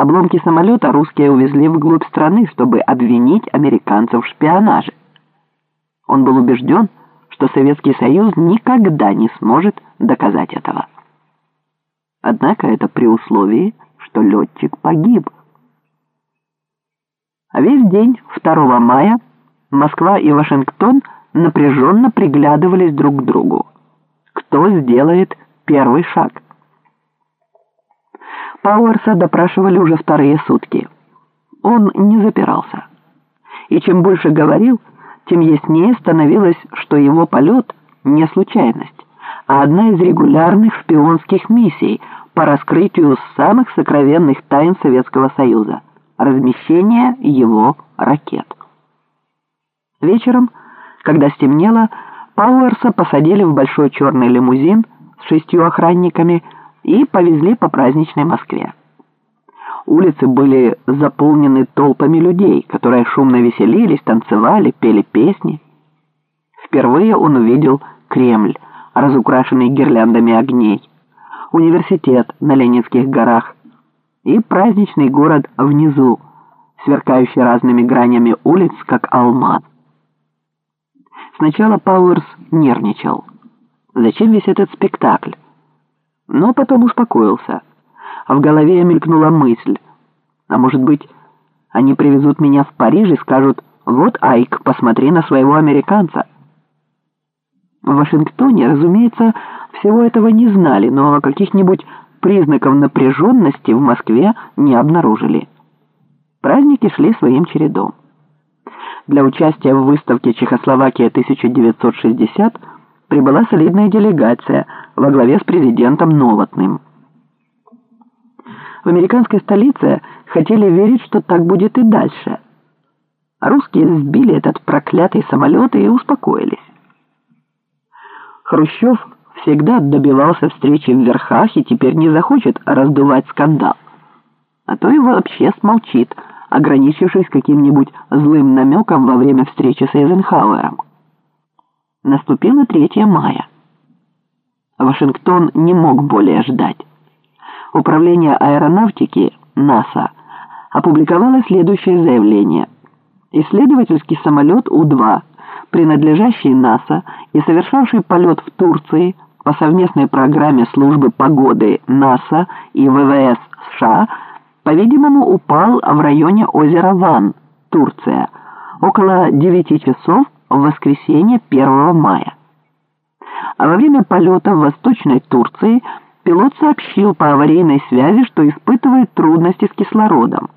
Обломки самолета русские увезли вглубь страны, чтобы обвинить американцев в шпионаже. Он был убежден, что Советский Союз никогда не сможет доказать этого. Однако это при условии, что летчик погиб. А весь день 2 мая Москва и Вашингтон напряженно приглядывались друг к другу. Кто сделает первый шаг? Пауэрса допрашивали уже вторые сутки. Он не запирался. И чем больше говорил, тем яснее становилось, что его полет не случайность, а одна из регулярных шпионских миссий по раскрытию самых сокровенных тайн Советского Союза – размещение его ракет. Вечером, когда стемнело, Пауэрса посадили в большой черный лимузин с шестью охранниками – и повезли по праздничной Москве. Улицы были заполнены толпами людей, которые шумно веселились, танцевали, пели песни. Впервые он увидел Кремль, разукрашенный гирляндами огней, университет на Ленинских горах и праздничный город внизу, сверкающий разными гранями улиц, как алмаз. Сначала Пауэрс нервничал. Зачем весь этот спектакль? Но потом успокоился. А в голове мелькнула мысль. А может быть, они привезут меня в Париж и скажут «Вот, Айк, посмотри на своего американца». В Вашингтоне, разумеется, всего этого не знали, но каких-нибудь признаков напряженности в Москве не обнаружили. Праздники шли своим чередом. Для участия в выставке «Чехословакия-1960» прибыла солидная делегация во главе с президентом Новотным. В американской столице хотели верить, что так будет и дальше. русские сбили этот проклятый самолет и успокоились. Хрущев всегда добивался встречи в верхах и теперь не захочет раздувать скандал. А то и вообще смолчит, ограничившись каким-нибудь злым намеком во время встречи с Эйзенхауэром. Наступило 3 мая. Вашингтон не мог более ждать. Управление аэронавтики НАСА опубликовало следующее заявление. Исследовательский самолет У-2, принадлежащий НАСА и совершавший полет в Турции по совместной программе службы погоды НАСА и ВВС США, по-видимому, упал в районе озера Ван, Турция, около 9 часов в воскресенье 1 мая. А во время полета в Восточной Турции пилот сообщил по аварийной связи, что испытывает трудности с кислородом.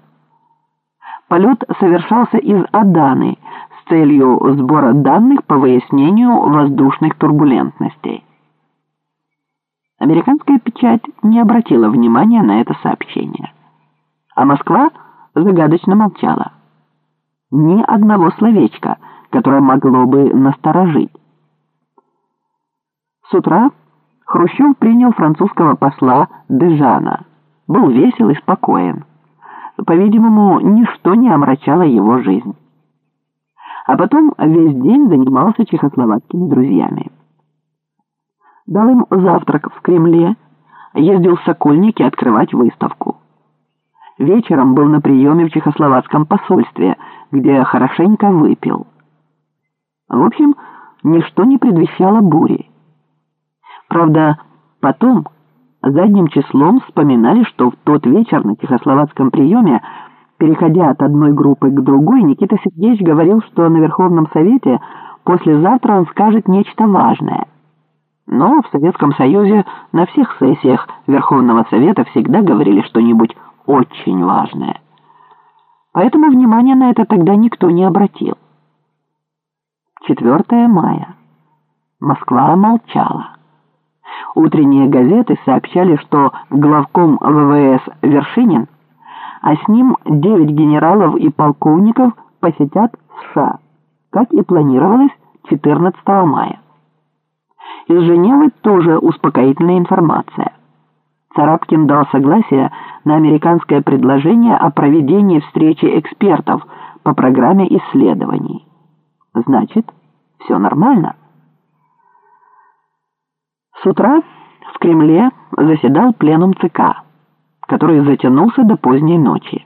Полет совершался из Аданы с целью сбора данных по выяснению воздушных турбулентностей. Американская печать не обратила внимания на это сообщение. А Москва загадочно молчала. Ни одного словечка – которое могло бы насторожить. С утра Хрущев принял французского посла Дежана. Был весел и спокоен. По-видимому, ничто не омрачало его жизнь. А потом весь день занимался чехословацкими друзьями. Дал им завтрак в Кремле, ездил в Сокольники открывать выставку. Вечером был на приеме в чехословацком посольстве, где хорошенько выпил. В общем, ничто не предвещало бури. Правда, потом задним числом вспоминали, что в тот вечер на чехословацком приеме, переходя от одной группы к другой, Никита Сергеевич говорил, что на Верховном Совете послезавтра он скажет нечто важное. Но в Советском Союзе на всех сессиях Верховного Совета всегда говорили что-нибудь очень важное. Поэтому внимания на это тогда никто не обратил. 4 мая. Москва молчала. Утренние газеты сообщали, что главком ВВС Вершинин, а с ним 9 генералов и полковников посетят США, как и планировалось 14 мая. Из Женевы тоже успокоительная информация. Царапкин дал согласие на американское предложение о проведении встречи экспертов по программе исследований. Значит, все нормально. С утра в Кремле заседал пленум ЦК. который затянулся до поздней ночи.